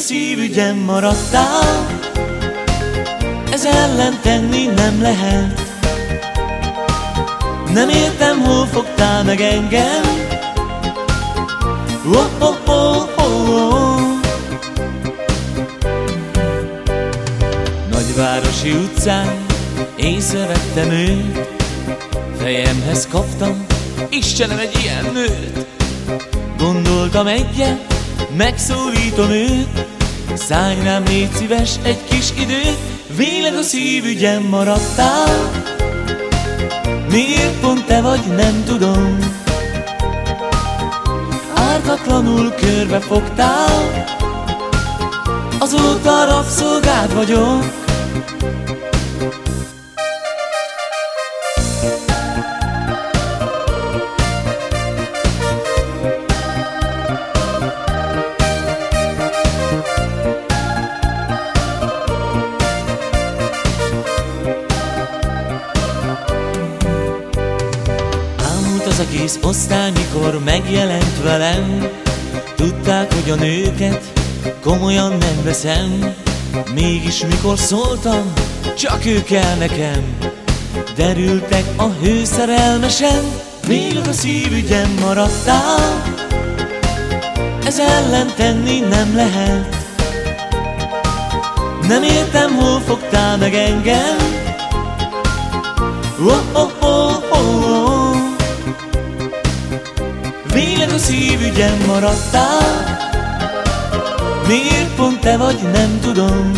szívügyem maradtál. Ez ellen tenni nem lehet. Nem értem, hol fogtál meg engem. Oh, oh, oh, oh, oh. Nagyvárosi utcán észrevettem őt. Fejemhez kaptam, Istenem egy ilyen nőt. Gondoltam egyet, megszólítom őt Szállj rám, légy szíves, egy kis időt Véleg a szívügyem maradtál. Miért pont te vagy, nem tudom. Ártatlanul körbe fogtál. Azóta rabszolgád vagyok az egész osztály, mikor megjelent velem. Tudták, hogy a nőket komolyan nem veszem. Mégis mikor szóltam, csak ő kell nekem. Derültek a hőszerelmesen Végül a szívügyem maradtál. Ez ellen tenni nem lehet. Nem értem, hol fogtál meg engem. Oh, oh, Szívügyem maradtál. Miért pont te vagy, nem tudom.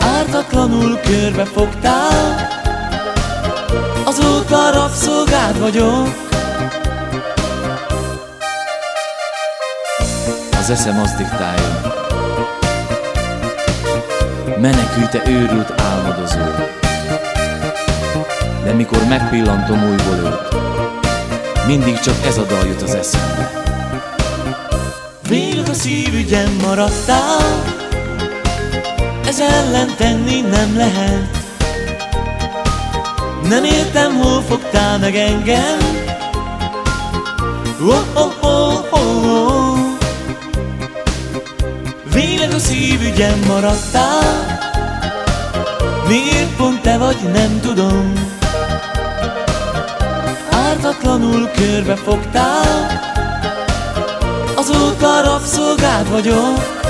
Ártatlanul körbe fogtál. Azóta rabszolgád vagyok. Az eszem azt diktálja. Menekülj te őrült álmodozó. De mikor megpillantom újból őt mindig csak ez a dal jut az eszembe. Végül a szívügyem maradtál. Ez ellen tenni nem lehet. Nem értem, hol fogtál meg engem. Oh, oh, oh, oh, oh. Végleg a szívügyem maradtál. Miért pont te vagy, nem tudom ártatlanul körbe fogtál. Azóta rabszolgád vagyok